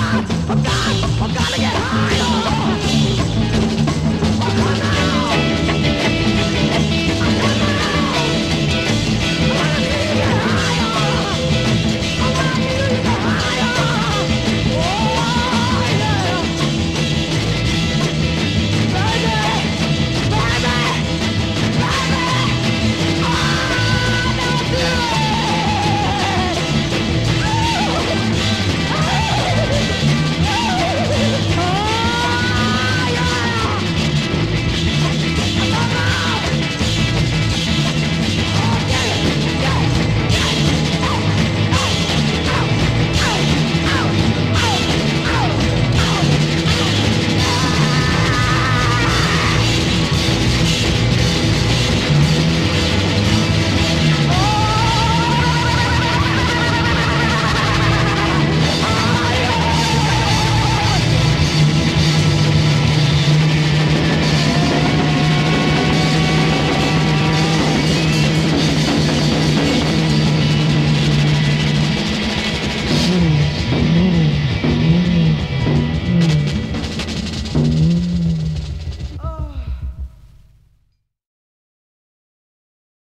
god, a god.